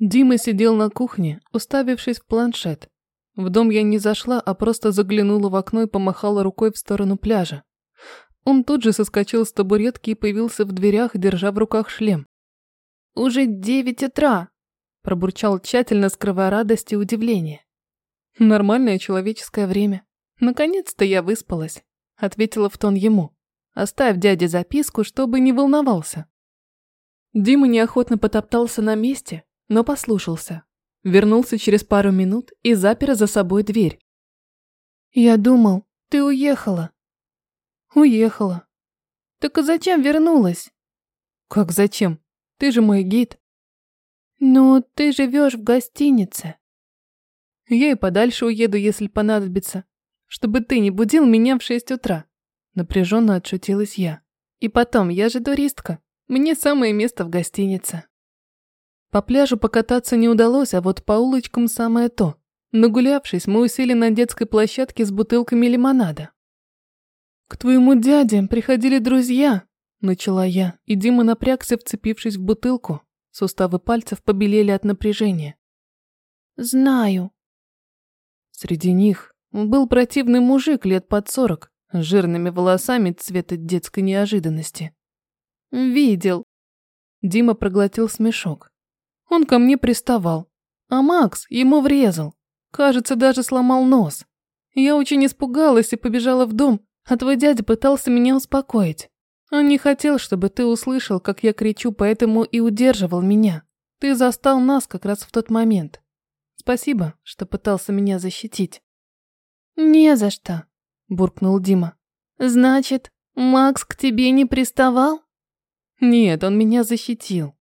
Дима сидел на кухне, уставившись в планшет. В дом я не зашла, а просто заглянула в окно и помахала рукой в сторону пляжа. Он тут же соскочил с табуретки и появился в дверях, держа в руках шлем. «Уже девять утра!» – пробурчал тщательно, скрывая радость и удивление. «Нормальное человеческое время. Наконец-то я выспалась», – ответила в тон ему. «Оставь дяде записку, чтобы не волновался». Дима неохотно потоптался на месте, но послушался. Вернулся через пару минут и запер за собой дверь. «Я думал, ты уехала». «Уехала». «Так а зачем вернулась?» «Как зачем? Ты же мой гид». «Ну, ты живешь в гостинице». «Я и подальше уеду, если понадобится, чтобы ты не будил меня в шесть утра». Напряженно отшутилась я. «И потом, я же туристка, мне самое место в гостинице». По пляжу покататься не удалось, а вот по улочкам самое то. Нагулявшись, мы усели на детской площадке с бутылками лимонада. «К твоему дяде приходили друзья», – начала я, и Дима напрягся, вцепившись в бутылку. Суставы пальцев побелели от напряжения. «Знаю». Среди них был противный мужик лет под сорок, с жирными волосами цвета детской неожиданности. «Видел». Дима проглотил смешок. Он ко мне приставал. А Макс ему врезал. Кажется, даже сломал нос. Я очень испугалась и побежала в дом, а твой дядя пытался меня успокоить. Он не хотел, чтобы ты услышал, как я кричу, поэтому и удерживал меня. Ты застал нас как раз в тот момент. Спасибо, что пытался меня защитить. Не за что, буркнул Дима. Значит, Макс к тебе не приставал? Нет, он меня защитил.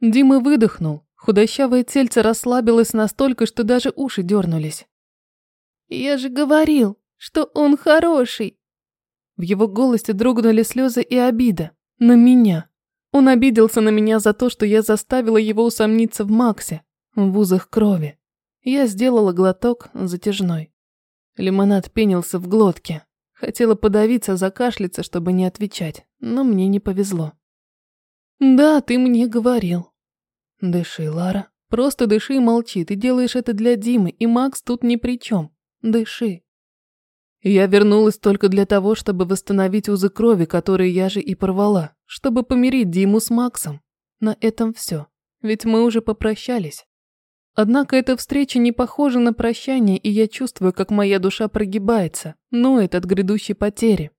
Дима выдохнул. Худощавое тельце расслабилось настолько, что даже уши дернулись. «Я же говорил, что он хороший!» В его голосе дрогнули слезы и обида. На меня. Он обиделся на меня за то, что я заставила его усомниться в Максе, в вузах крови. Я сделала глоток затяжной. Лимонад пенился в глотке. Хотела подавиться, закашляться, чтобы не отвечать, но мне не повезло. «Да, ты мне говорил», Дыши, Лара. Просто дыши и молчи. Ты делаешь это для Димы, и Макс тут ни при чем. Дыши. Я вернулась только для того, чтобы восстановить узы крови, которые я же и порвала, чтобы помирить Диму с Максом. На этом все. Ведь мы уже попрощались. Однако эта встреча не похожа на прощание, и я чувствую, как моя душа прогибается, ноет от грядущей потери.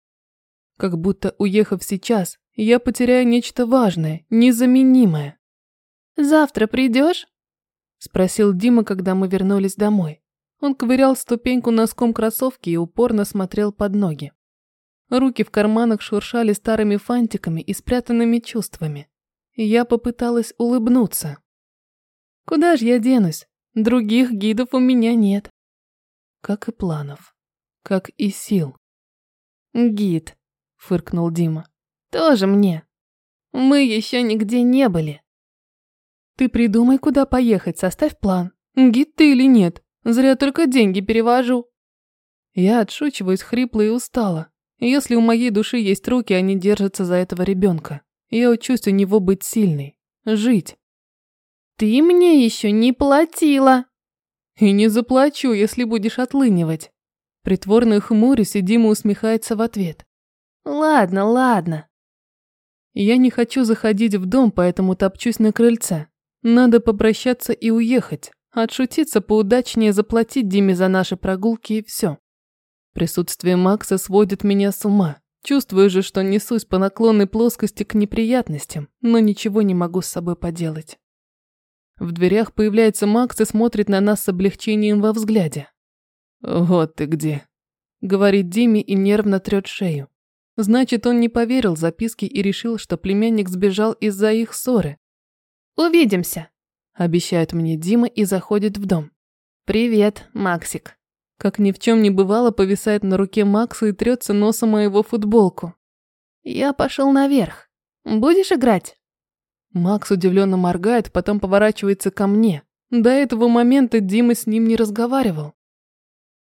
Как будто, уехав сейчас, я потеряю нечто важное, незаменимое. «Завтра придешь?» – спросил Дима, когда мы вернулись домой. Он ковырял ступеньку носком кроссовки и упорно смотрел под ноги. Руки в карманах шуршали старыми фантиками и спрятанными чувствами. я попыталась улыбнуться. «Куда ж я денусь? Других гидов у меня нет». Как и планов. Как и сил. «Гид», – фыркнул Дима. «Тоже мне. Мы еще нигде не были». Ты придумай, куда поехать, составь план. Гид ты или нет? Зря только деньги перевожу. Я отшучиваюсь хрипло и устала. Если у моей души есть руки, они держатся за этого ребенка. Я учусь у него быть сильной. Жить. Ты мне еще не платила. И не заплачу, если будешь отлынивать. Притворно хмурюсь, и Дима усмехается в ответ. Ладно, ладно. Я не хочу заходить в дом, поэтому топчусь на крыльце. Надо попрощаться и уехать, отшутиться поудачнее, заплатить Диме за наши прогулки и все. Присутствие Макса сводит меня с ума. Чувствую же, что несусь по наклонной плоскости к неприятностям, но ничего не могу с собой поделать. В дверях появляется Макс и смотрит на нас с облегчением во взгляде. «Вот ты где», — говорит Диме и нервно трет шею. Значит, он не поверил записке и решил, что племянник сбежал из-за их ссоры, Увидимся, обещает мне Дима и заходит в дом. Привет, Максик. Как ни в чем не бывало, повисает на руке Макса и трется носом моего футболку. Я пошел наверх. Будешь играть? Макс удивленно моргает, потом поворачивается ко мне. До этого момента Дима с ним не разговаривал.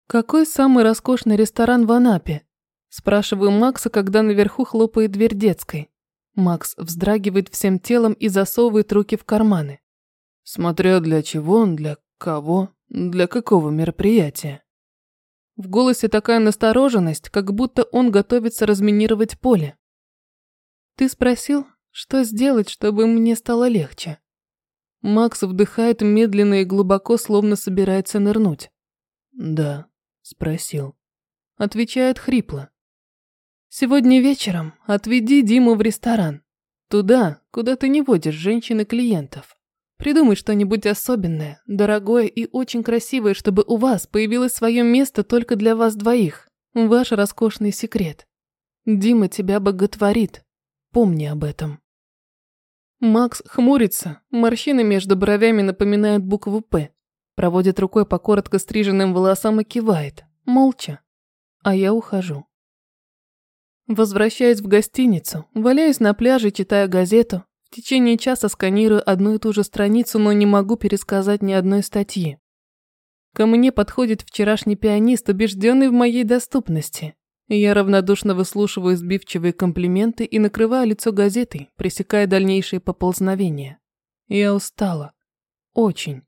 Какой самый роскошный ресторан в Анапе? Спрашиваю Макса, когда наверху хлопает дверь детской. Макс вздрагивает всем телом и засовывает руки в карманы. Смотря для чего, для кого, для какого мероприятия. В голосе такая настороженность, как будто он готовится разминировать поле. Ты спросил, что сделать, чтобы мне стало легче? Макс вдыхает медленно и глубоко, словно собирается нырнуть. Да, спросил. Отвечает хрипло. Сегодня вечером отведи Диму в ресторан. Туда, куда ты не водишь женщин и клиентов. Придумай что-нибудь особенное, дорогое и очень красивое, чтобы у вас появилось свое место только для вас двоих. Ваш роскошный секрет. Дима тебя боготворит. Помни об этом. Макс хмурится, морщины между бровями напоминают букву «П». Проводит рукой по коротко стриженным волосам и кивает. Молча. А я ухожу. Возвращаясь в гостиницу, валяюсь на пляже, читая газету. В течение часа сканирую одну и ту же страницу, но не могу пересказать ни одной статьи. Ко мне подходит вчерашний пианист, убежденный в моей доступности. Я равнодушно выслушиваю сбивчивые комплименты и накрываю лицо газетой, пресекая дальнейшие поползновения. Я устала. Очень.